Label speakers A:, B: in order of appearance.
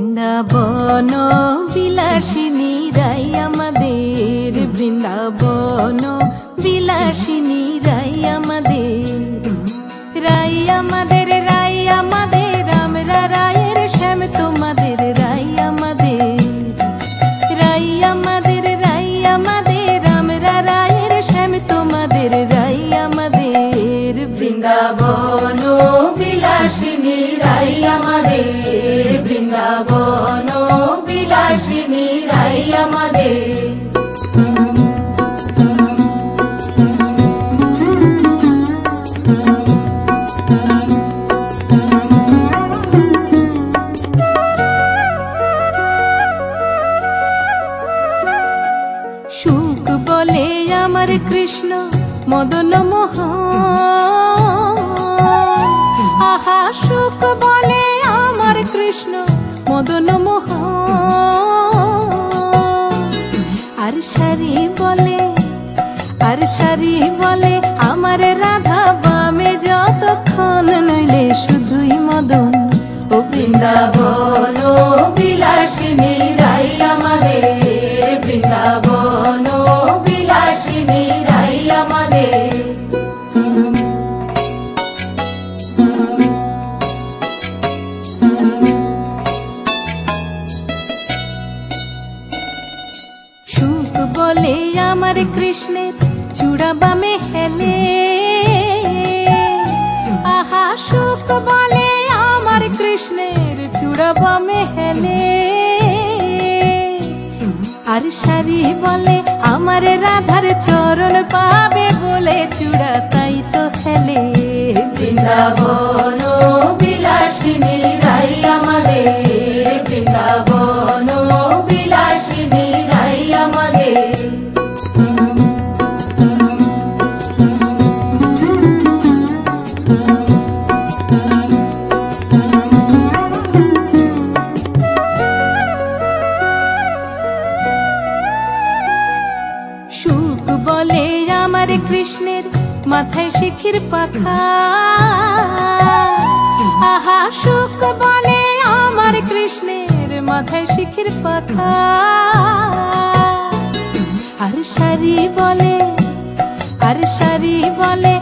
A: বৃন্দাবন বিলাসিনী রাই আমাদের। বৃন্দাবন বিলাসিনী রাই আমাদের। রাই আমাদের রাই আমাদের, আমরা রায়ের শ্যাম তোমাদের, রাই আমাদের। রাই আমাদের রাই আমাদের, আমরা রায়ের শ্যাম তোমাদের, রাই আমাদের। বৃন্দাবন বৃন্দাবন বিলাসিনী রাই আমাদের। সুখ বলে আমার কৃষ্ণ মদন মোহ আহা কৃষ্ণ মদন আর সারি বলে আর সারি বলে আমার রাধা বামে যতক্ষণ নইলে আমার কৃষ্ণের চূড়া বামে হেলে। আহা, সুখ বলে আমার কৃষ্ণের চূড়া বামে হেলে। আর সারি বলে আমার রাধার চরণ পাবে বলে চূড়া তাই তো হেলে। বৃন্দাবন। কৃষ্ণের মাথায় শিখির পাখা। আহা, সুখ বনে আমার কৃষ্ণের মাথায় শিখির পাখা। আর সারি বলে, আর সারি বলে